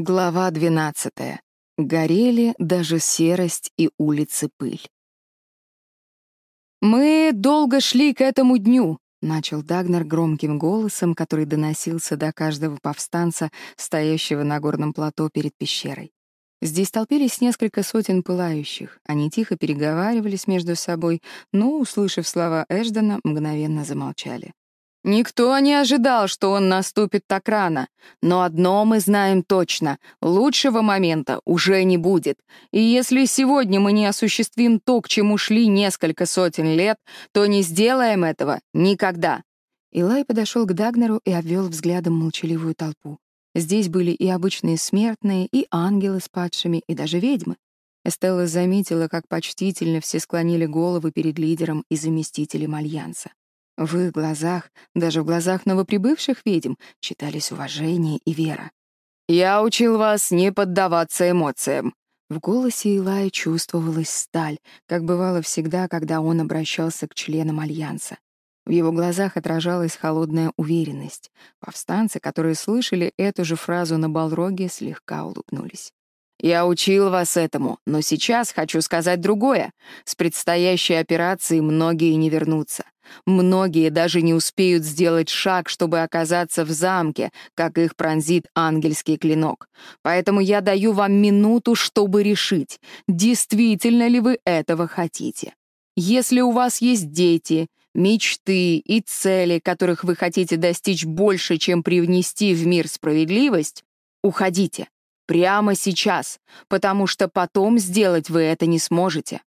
Глава 12. Горели даже серость и улицы пыль. «Мы долго шли к этому дню», — начал Дагнер громким голосом, который доносился до каждого повстанца, стоящего на горном плато перед пещерой. Здесь толпились несколько сотен пылающих. Они тихо переговаривались между собой, но, услышав слова Эждена, мгновенно замолчали. Никто не ожидал, что он наступит так рано. Но одно мы знаем точно — лучшего момента уже не будет. И если сегодня мы не осуществим то, к чему шли несколько сотен лет, то не сделаем этого никогда. Илай подошел к Дагнеру и обвел взглядом молчаливую толпу. Здесь были и обычные смертные, и ангелы с падшими, и даже ведьмы. Эстелла заметила, как почтительно все склонили головы перед лидером и заместителем Альянса. В их глазах, даже в глазах новоприбывших ведьм, читались уважение и вера. «Я учил вас не поддаваться эмоциям». В голосе Илая чувствовалась сталь, как бывало всегда, когда он обращался к членам Альянса. В его глазах отражалась холодная уверенность. Повстанцы, которые слышали эту же фразу на Балроге, слегка улыбнулись. Я учил вас этому, но сейчас хочу сказать другое. С предстоящей операцией многие не вернутся. Многие даже не успеют сделать шаг, чтобы оказаться в замке, как их пронзит ангельский клинок. Поэтому я даю вам минуту, чтобы решить, действительно ли вы этого хотите. Если у вас есть дети, мечты и цели, которых вы хотите достичь больше, чем привнести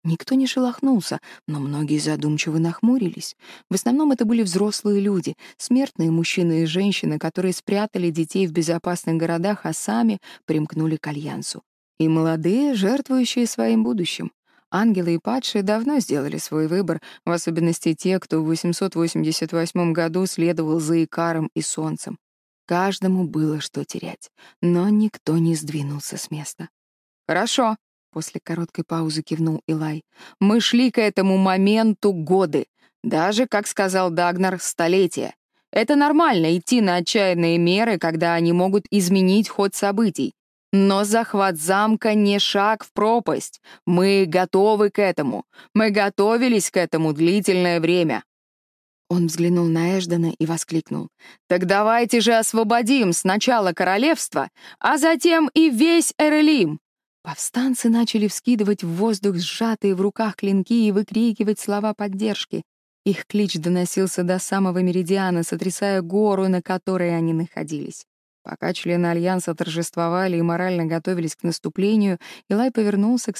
в мир справедливость, уходите. Прямо сейчас, потому что потом сделать вы это не сможете. Никто не шелохнулся, но многие задумчиво нахмурились. В основном это были взрослые люди, смертные мужчины и женщины, которые спрятали детей в безопасных городах, а сами примкнули к альянсу. И молодые, жертвующие своим будущим. Ангелы и падшие давно сделали свой выбор, в особенности те, кто в 888 году следовал за Икаром и Солнцем. Каждому было что терять, но никто не сдвинулся с места. «Хорошо», — после короткой паузы кивнул Илай. «Мы шли к этому моменту годы, даже, как сказал Дагнар, столетия. Это нормально идти на отчаянные меры, когда они могут изменить ход событий. Но захват замка не шаг в пропасть. Мы готовы к этому. Мы готовились к этому длительное время. Он взглянул на Эждена и воскликнул. «Так давайте же освободим сначала королевство, а затем и весь Эрелим!» Повстанцы начали вскидывать в воздух сжатые в руках клинки и выкрикивать слова поддержки. Их клич доносился до самого меридиана, сотрясая гору, на которой они находились. Пока члены Альянса торжествовали и морально готовились к наступлению, Илай повернулся к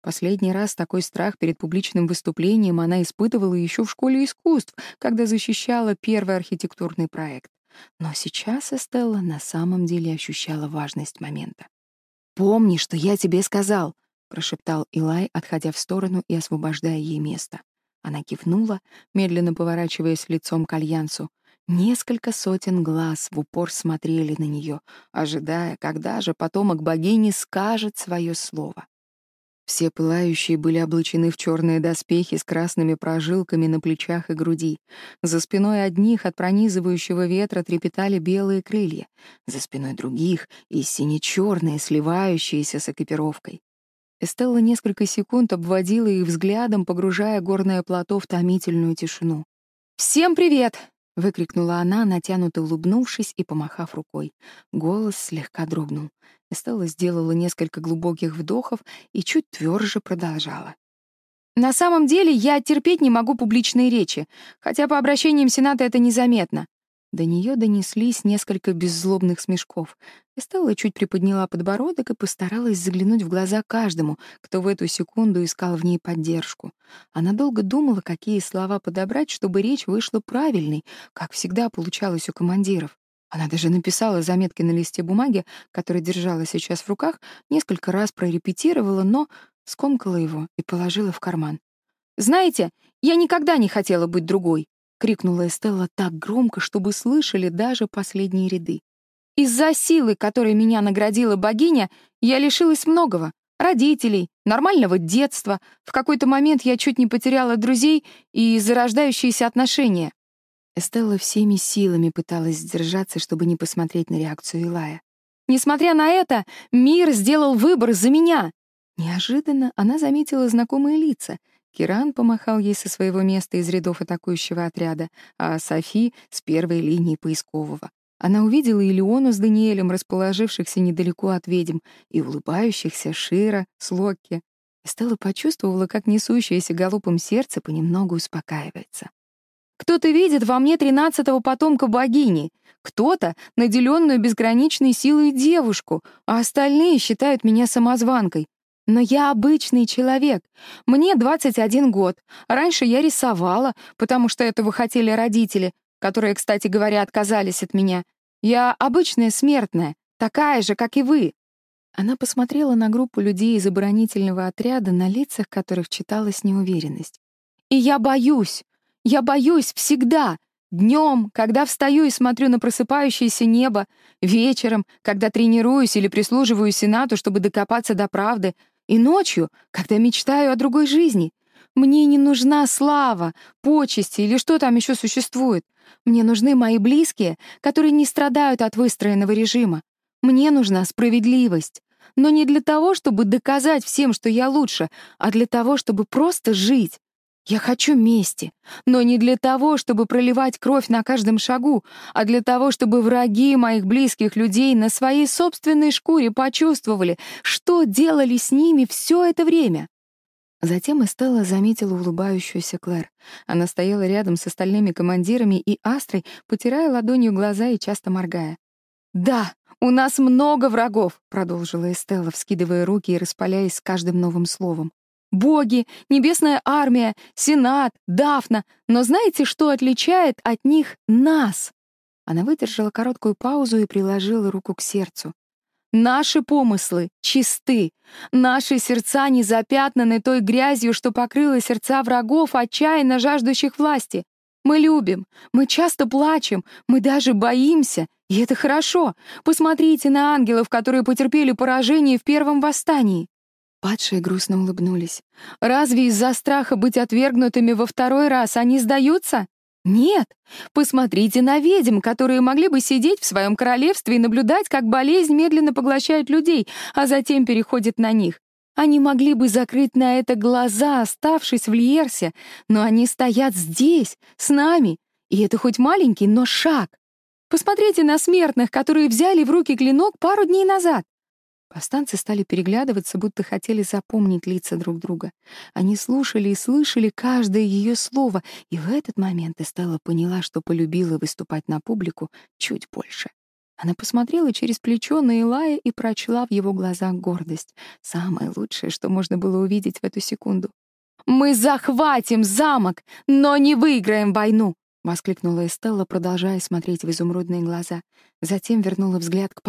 стоящей неподалеку Стелле и кивком подозвал ее. Она несколько раз сжала и разжала кулаки, сглотнув скопившуюся слюну, и вышла на возвышение. Последний раз такой страх перед публичным выступлением она испытывала еще в школе искусств, когда защищала первый архитектурный проект. Но сейчас Эстелла на самом деле ощущала важность момента. «Помни, что я тебе сказал», — прошептал Илай, отходя в сторону и освобождая ей место. Она кивнула, медленно поворачиваясь лицом к Альянсу. Несколько сотен глаз в упор смотрели на нее, ожидая, когда же потомок богини скажет свое слово. Все пылающие были облачены в черные доспехи с красными прожилками на плечах и груди. За спиной одних от пронизывающего ветра трепетали белые крылья, за спиной других — и сине-черные, сливающиеся с экипировкой. Эстелла несколько секунд обводила их взглядом, погружая горное плато в томительную тишину. «Всем привет!» — выкрикнула она, натянуто улыбнувшись и помахав рукой. Голос слегка дрогнул. Эстелла сделала несколько глубоких вдохов и чуть тверже продолжала. «На самом деле я терпеть не могу публичные речи, хотя по обращениям Сената это незаметно. До нее донеслись несколько беззлобных смешков. Эстелла чуть приподняла подбородок и постаралась заглянуть в глаза каждому, кто в эту секунду искал в ней поддержку. Она долго думала, какие слова подобрать, чтобы речь вышла правильной, как всегда получалось у командиров. Она даже написала заметки на листе бумаги, который держала сейчас в руках, несколько раз прорепетировала, но скомкала его и положила в карман. «Знаете, я никогда не хотела быть другой крикнула Эстелла так громко, чтобы слышали даже последние ряды. Из-за силы, которой меня наградила богиня, я лишилась многого — родителей, нормального детства, в какой-то момент я чуть не потеряла друзей и зарождающиеся отношения. Эстелла всеми силами пыталась сдержаться, чтобы не посмотреть на реакцию Илая. Несмотря на это, мир сделал выбор за меня. Неожиданно она заметила знакомые лица. Киран помахал ей со своего места из рядов атакующего отряда, а Софи — с первой линии поискового. Она увидела Илиону с Даниэлем, расположившихся недалеко от ведьм, и улыбающихся Шира с Локки. Стелла почувствовала, как несущееся галопом сердце понемногу успокаивается. Кто-то видит во мне тринадцатого потомка богини, кто-то — наделенную безграничной силой девушку, а остальные считают меня самозванкой. Но я обычный человек. Мне 21 год. Раньше я рисовала, потому что этого хотели родители, которые, кстати говоря, отказались от меня. Я обычная смертная, такая же, как и вы». Она посмотрела на группу людей из оборонительного отряда, на лицах которых читалась неуверенность. «И я боюсь! Я боюсь всегда! Днем, когда встаю и смотрю на просыпающееся небо, вечером, когда тренируюсь или прислуживаю Сенату, чтобы докопаться до правды, и ночью, когда мечтаю о другой жизни. Мне не нужна слава, почести или что там еще существует. Мне нужны мои близкие, которые не страдают от выстроенного режима. Мне нужна справедливость. Но не для того, чтобы доказать всем, что я лучше, а для того, чтобы просто жить. Я хочу мести, но не для того, чтобы проливать кровь на каждом шагу, а для того, чтобы враги моих близких людей на своей собственной шкуре почувствовали, что делали с ними все это время. Затем Эстелла заметила улыбающуюся Клэр. Она стояла рядом с остальными командирами и Астрой, потирая ладонью глаза и часто моргая. «Да, у нас много врагов», — продолжила Эстелла, вскидывая руки и распаляясь с каждым новым словом. «Боги, небесная армия, Сенат, Дафна. Но знаете, что отличает от них нас?» Она выдержала короткую паузу и приложила руку к сердцу. Наши помыслы чисты, наши сердца не запятнаны той грязью, что покрыла сердца врагов, отчаянно жаждущих власти. Мы любим, мы часто плачем, мы даже боимся, и это хорошо. Посмотрите на ангелов, которые потерпели поражение в первом восстании. Падшие грустно улыбнулись. Разве из-за страха быть отвергнутыми во второй раз они сдаются? Нет, посмотрите на ведьм, которые могли бы сидеть в своем королевстве и наблюдать, как болезнь медленно поглощает людей, а затем переходит на них. Они могли бы закрыть на это глаза, оставшись в Льерсе, но они стоят здесь, с нами, и это хоть маленький, но шаг. Посмотрите на смертных, которые взяли в руки клинок пару дней назад. Повстанцы стали переглядываться, будто хотели запомнить лица друг друга. Они слушали и слышали каждое ее слово, и в этот момент Эстелла поняла, что полюбила выступать на публику чуть больше. Она посмотрела через плечо на Илая и прочла в его глазах гордость. Самое лучшее, что можно было увидеть в эту секунду. «Мы захватим замок, но не выиграем войну!» — воскликнула Эстелла, продолжая смотреть в изумрудные глаза. Затем вернула взгляд к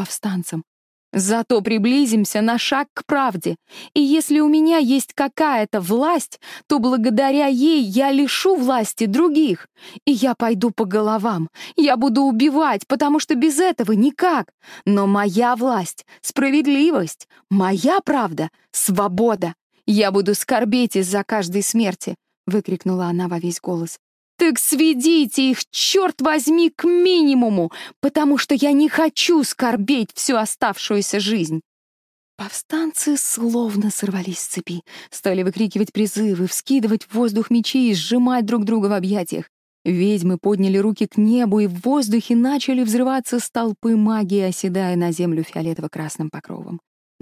Зато приблизимся на шаг к правде. И если у меня есть какая-то власть, то благодаря ей я лишу власти других. И я пойду по головам. Я буду убивать, потому что без этого никак. Но моя власть, справедливость, моя правда, свобода. Я буду скорбеть из-за каждой смерти, выкрикнула она во весь голос. Так сведите их, черт возьми, к минимуму, потому что я не хочу скорбеть всю оставшуюся жизнь. Повстанцы словно сорвались с цепи, стали выкрикивать призывы, вскидывать в воздух мечи и сжимать друг друга в объятиях. Ведьмы подняли руки к небу, и в воздухе начали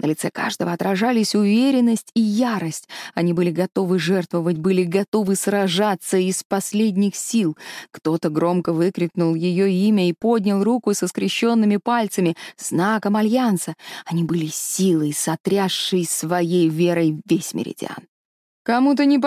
взрываться столпы магии, оседая на землю фиолетово-красным покровом. На лице каждого отражались уверенность и ярость. Они были готовы жертвовать, были готовы сражаться из последних сил. Кто-то громко выкрикнул ее имя и поднял руку со скрещенными пальцами, знаком альянса. Они были силой, сотрясшей своей верой весь меридиан. «Кому-то не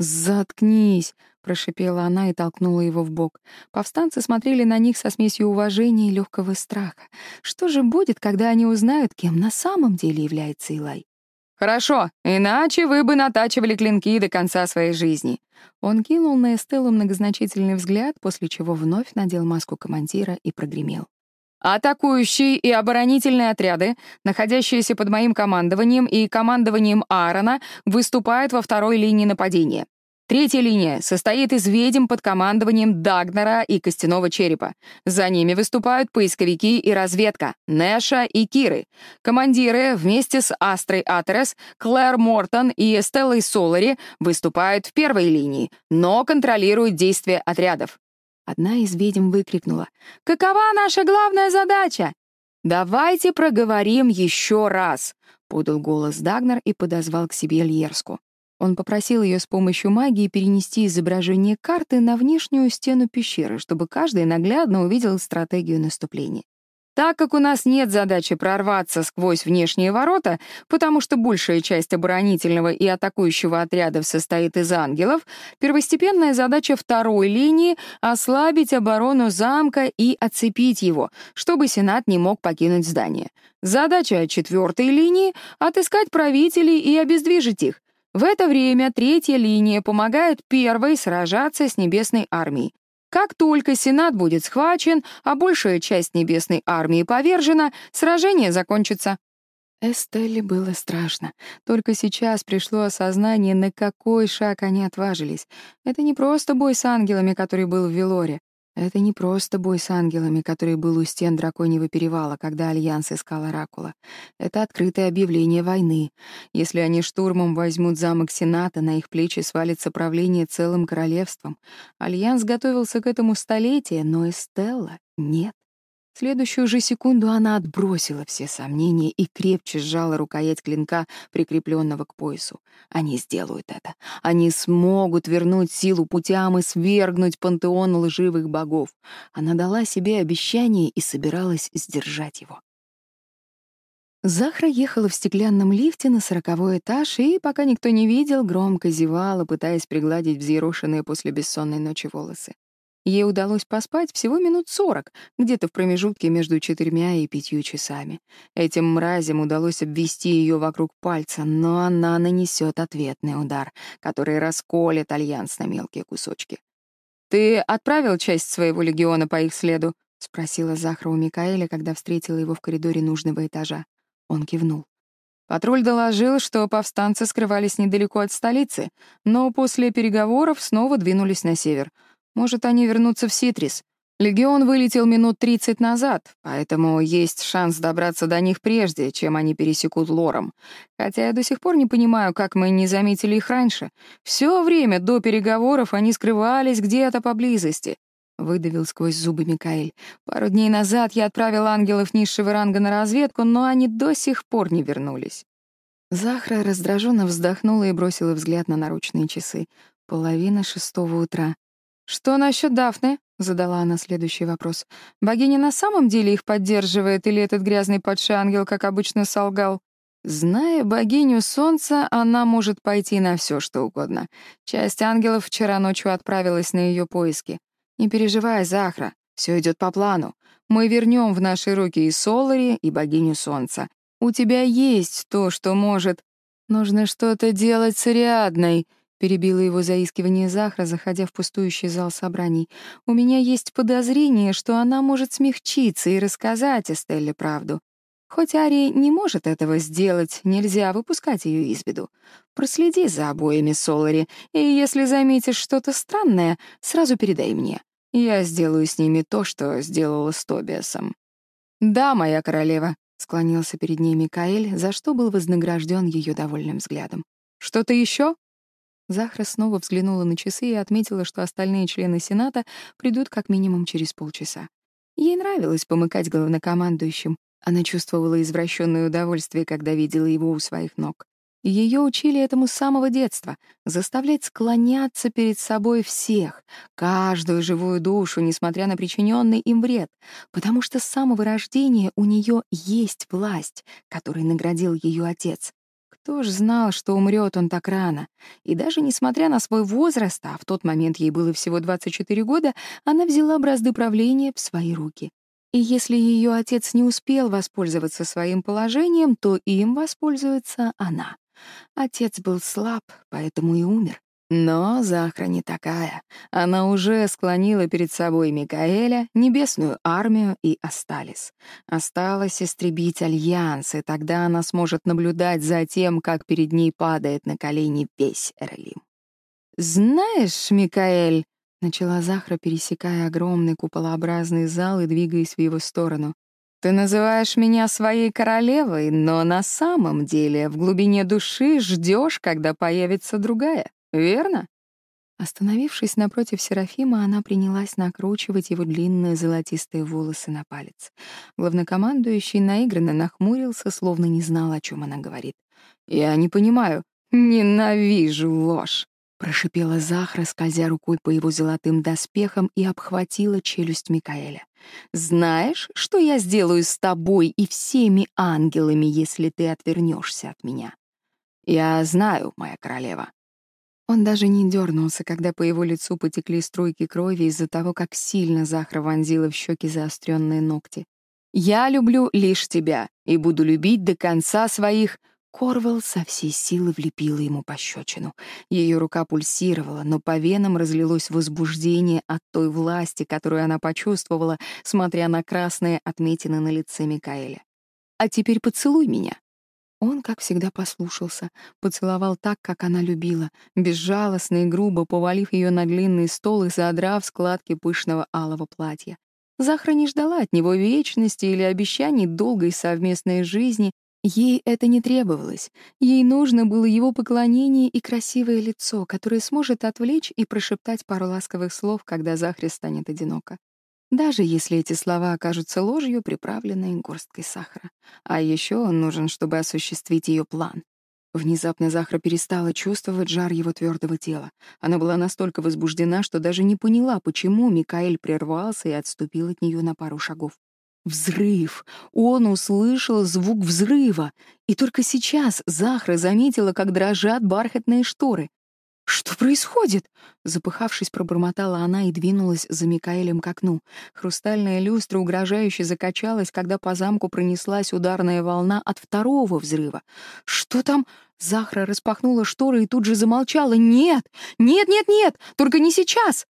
понравилась ее речь?» — выкрикнул Илай, встав слева от Эстеллы и нагло ей ухмыльнувшись. «Заткнись!» — прошипела она и толкнула его в бок. Повстанцы смотрели на них со смесью уважения и легкого страха. Что же будет, когда они узнают, кем на самом деле является Илай? «Хорошо, иначе вы бы натачивали клинки до конца своей жизни». Он кинул на Эстеллу многозначительный взгляд, после чего вновь надел маску командира и прогремел. Атакующие и оборонительные отряды, находящиеся под моим командованием и командованием Аарона, выступают во второй линии нападения. Третья линия состоит из ведьм под командованием Дагнера и Костяного Черепа. За ними выступают поисковики и разведка, Нэша и Киры. Командиры вместе с Астрой Атерес, Клэр Мортон и Эстеллой Солари выступают в первой линии, но контролируют действия отрядов. Одна из ведьм выкрикнула. «Какова наша главная задача?» «Давайте проговорим еще раз», — подал голос Дагнер и подозвал к себе Льерску. Он попросил ее с помощью магии перенести изображение карты на внешнюю стену пещеры, чтобы каждый наглядно увидел стратегию наступления. Так как у нас нет задачи прорваться сквозь внешние ворота, потому что большая часть оборонительного и атакующего отрядов состоит из ангелов, первостепенная задача второй линии — ослабить оборону замка и оцепить его, чтобы Сенат не мог покинуть здание. Задача четвертой линии — отыскать правителей и обездвижить их. В это Как только Сенат будет схвачен, а большая часть Небесной армии повержена, сражение закончится. Эстелле было страшно. Только сейчас пришло осознание, на какой шаг они отважились. Это не просто бой с ангелами, который был в Велоре. Это не просто бой с ангелами, который был у стен Драконьего перевала, когда Альянс искал Оракула. Это открытое объявление войны. Если они штурмом возьмут замок Сената, на их плечи свалится правление целым королевством. Альянс готовился к этому столетия, но Эстелла — нет следующую же секунду она отбросила все сомнения и крепче сжала рукоять клинка, прикрепленного к поясу. Они сделают это. Они смогут вернуть силу путям и свергнуть пантеон лживых богов. Она дала себе обещание и собиралась сдержать его. Захра ехала в стеклянном лифте на сороковой этаж и, пока никто не видел, громко зевала, пытаясь пригладить взъерошенные после бессонной ночи волосы. Ей удалось поспать всего минут сорок, где-то в промежутке между четырьмя и пятью часами. Этим мразям удалось обвести ее вокруг пальца, но она нанесет ответный удар, который расколет альянс на мелкие кусочки. «Ты отправил часть своего легиона по их следу?» — спросила Захра у Микаэля, когда встретила его в коридоре нужного этажа. Он кивнул. Патруль доложил, что повстанцы скрывались недалеко от столицы, но после переговоров снова двинулись на север — может, они вернутся в Ситрис. Легион вылетел минут 30 назад, поэтому есть шанс добраться до них прежде, чем они пересекут лором. Хотя я до сих пор не понимаю, как мы не заметили их раньше. Все время до переговоров они скрывались где-то поблизости. Выдавил сквозь зубы Микаэль. Пару дней назад я отправил ангелов низшего ранга на разведку, но они до сих пор не вернулись. Захра раздраженно вздохнула и бросила взгляд на наручные часы. Половина шестого утра. «Что насчет Дафны?» — задала она следующий вопрос. «Богиня на самом деле их поддерживает, или этот грязный падший ангел, как обычно, солгал?» Зная богиню солнца, она может пойти на все, что угодно. Часть ангелов вчера ночью отправилась на ее поиски. Не переживай, Захра, все идет по плану. Мы вернем в наши руки и Солари, и богиню солнца. У тебя есть то, что может... Нужно что-то делать с Ариадной, Перебила его заискивание Захра, заходя в пустующий зал собраний. «У меня есть подозрение, что она может смягчиться и рассказать Эстелле правду. Хоть Ари не может этого сделать, нельзя выпускать ее из виду. Проследи за обоими Солари, и если заметишь что-то странное, сразу передай мне. Я сделаю с ними то, что сделала с Тобиасом». «Да, моя королева», — склонился перед ней Микаэль, за что был вознагражден ее довольным взглядом. «Что-то еще?» Захра снова взглянула на часы и отметила, что остальные члены Сената придут как минимум через полчаса. Ей нравилось помыкать главнокомандующим. Она чувствовала извращенное удовольствие, когда видела его у своих ног. Ее учили этому с самого детства — заставлять склоняться перед собой всех, каждую живую душу, несмотря на причиненный им вред, потому что с самого рождения у нее есть власть, которой наградил ее отец. Кто ж знал, что умрет он так рано? И даже несмотря на Но Захра не такая. Она уже склонила перед собой Микаэля, небесную армию и остались. Осталось истребить Альянс, и тогда она сможет наблюдать за тем, как перед ней падает на колени весь Эрлим. «Знаешь, Микаэль...» — начала Захра, пересекая огромный куполообразный зал и двигаясь в его сторону. «Ты называешь меня своей королевой, но на самом деле в глубине души ждешь, когда появится другая» верно?» Остановившись напротив Серафима, она принялась накручивать его длинные золотистые волосы на палец. Главнокомандующий наигранно нахмурился, словно не знал, о чем она говорит. «Я не понимаю. Ненавижу ложь!» Прошипела Захра, скользя рукой по его золотым доспехам и обхватила челюсть Микаэля. «Знаешь, что я сделаю с тобой и всеми ангелами, если ты отвернешься от меня?» «Я знаю, моя королева», он даже не дернулся, когда по его лицу потекли струйки крови из-за того, как сильно Захра вонзила в щеки заостренные ногти. «Я люблю лишь тебя и буду любить до конца своих...» Корвал со всей силы влепила ему пощечину. Ее рука пульсировала, но по венам разлилось возбуждение от той власти, которую она почувствовала, смотря на красные отметины на лице Микаэля. «А теперь поцелуй меня», он, как всегда, послушался, поцеловал так, как она любила, безжалостно и грубо повалив ее на длинный стол и задрав складки пышного алого платья. Захра не ждала от него вечности или обещаний долгой совместной жизни. Ей это не требовалось. Ей нужно было его поклонение и красивое лицо, которое сможет отвлечь и прошептать пару ласковых слов, когда Захре станет одиноко даже если эти слова окажутся ложью, приправленной горсткой сахара. А еще он нужен, чтобы осуществить ее план. Внезапно Захра перестала чувствовать жар его твердого тела. Она была настолько возбуждена, что даже не поняла, почему Микаэль прервался и отступил от нее на пару шагов. Взрыв! Он услышал звук взрыва. И только сейчас Захра заметила, как дрожат бархатные шторы. «Что происходит?» Запыхавшись, пробормотала она и двинулась за Микаэлем к окну. Хрустальная люстра угрожающе закачалась, когда по замку пронеслась ударная волна от второго взрыва. «Что там?» Захра распахнула шторы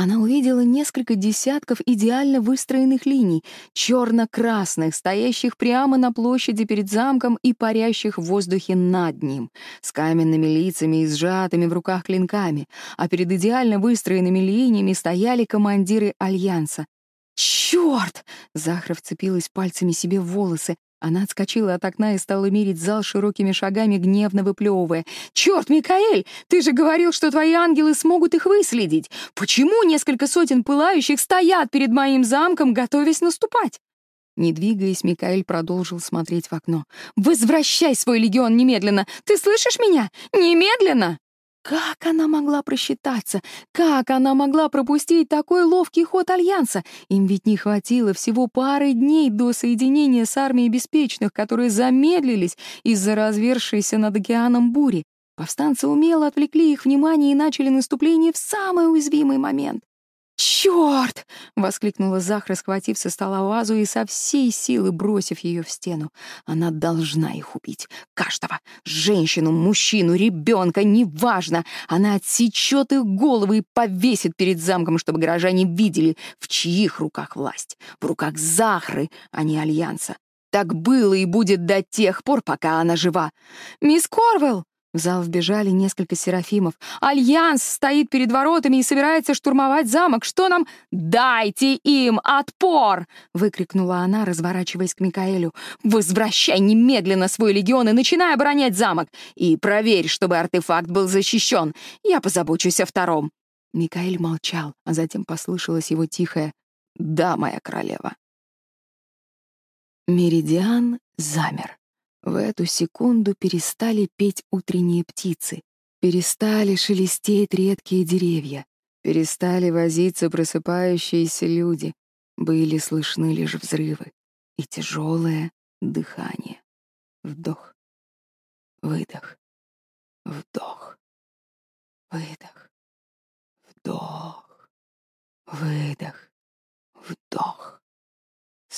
Она увидела несколько десятков идеально выстроенных линий, черно-красных, стоящих прямо на площади перед замком и парящих в воздухе над ним, с каменными лицами и сжатыми в руках клинками, а перед идеально выстроенными линиями стояли командиры Альянса. «Чёрт!» — Захра вцепилась пальцами себе в волосы. Она отскочила от окна и стала мерить зал широкими шагами, гневно выплевывая. «Черт, Микаэль, ты же говорил, что твои ангелы смогут их выследить! Почему несколько сотен пылающих стоят перед моим замком, готовясь наступать?» Не двигаясь, Микаэль продолжил смотреть в окно. «Возвращай свой легион немедленно! Ты слышишь меня? Немедленно!» Как она могла просчитаться? Как она могла пропустить такой ловкий ход Альянса? Им ведь не хватило всего пары дней до соединения с армией беспечных, которые замедлились из-за развершейся над океаном бури. Повстанцы умело отвлекли их внимание и начали наступление в самый уязвимый момент. «Чёрт!» — воскликнула Захра, схватив со стола вазу и со всей силы бросив ее в стену. Она должна их убить. Каждого. Женщину, мужчину, ребенка, неважно. Она отсечет их головы и повесит перед замком, чтобы горожане видели, в чьих руках власть. В руках Захры, а не Альянса. Так было и будет до тех пор, пока она жива. «Мисс Корвелл!» В зал вбежали несколько серафимов. «Альянс стоит перед воротами и собирается штурмовать замок. Что нам...» «Дайте им отпор!» — выкрикнула она, разворачиваясь к Микаэлю. «Возвращай немедленно свой легион и начинай оборонять замок. И проверь, чтобы артефакт был защищен. Я позабочусь о втором». Микаэль молчал, а затем послышалось его тихое «Да, моя королева». Меридиан замер. В эту секунду перестали петь утренние птицы, перестали шелестеть редкие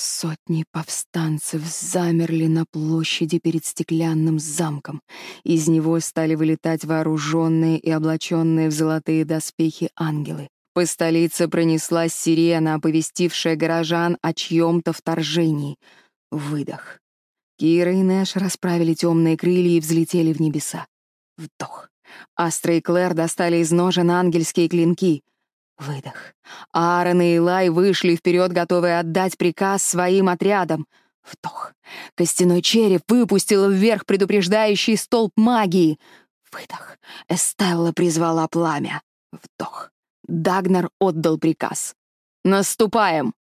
деревья, перестали возиться просыпающиеся люди, были слышны лишь взрывы и тяжелое дыхание. Вдох, выдох, вдох, выдох, вдох, выдох, вдох. Сотни повстанцев замерли на площади перед стеклянным замком. Из него стали вылетать вооруженные и облаченные в золотые доспехи ангелы. По столице пронеслась сирена, оповестившая горожан о чьем-то вторжении. Выдох. Кира и Нэш расправили темные крылья и взлетели в небеса. Вдох. Астра и Клэр достали из ножен ангельские клинки. Выдох. Аарон и Илай вышли вперед, готовые отдать приказ своим